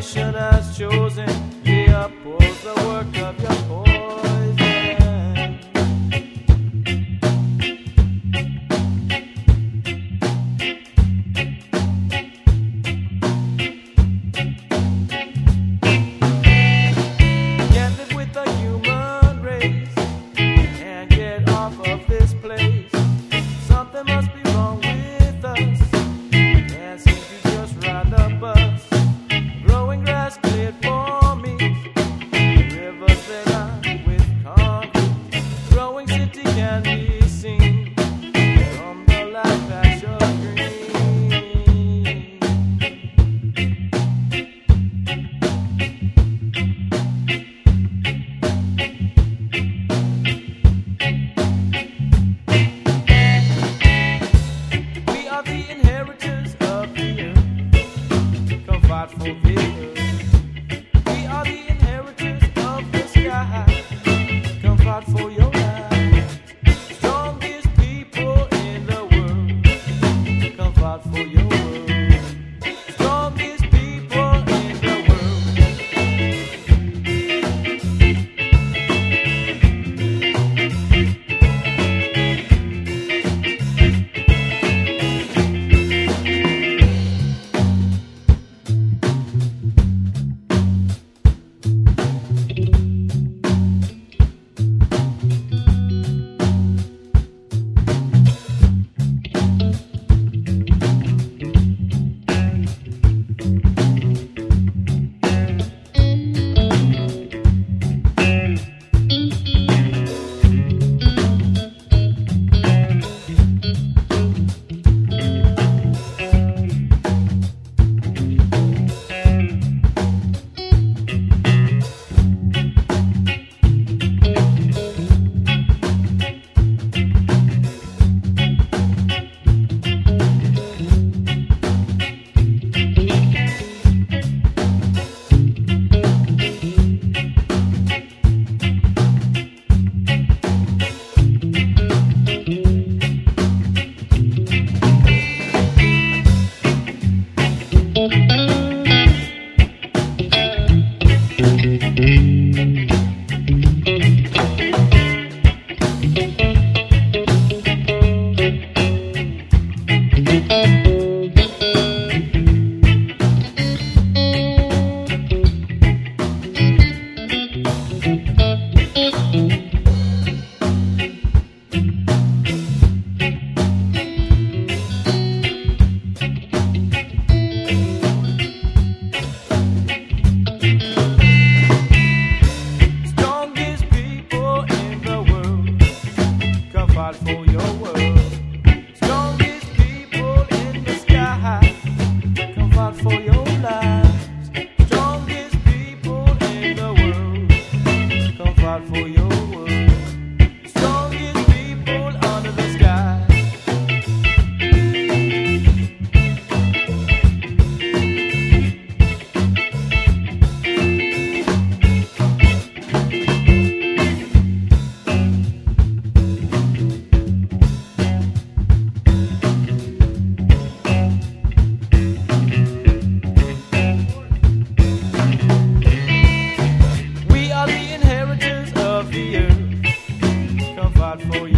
salvation has chosen. He upholds the work of your Oh.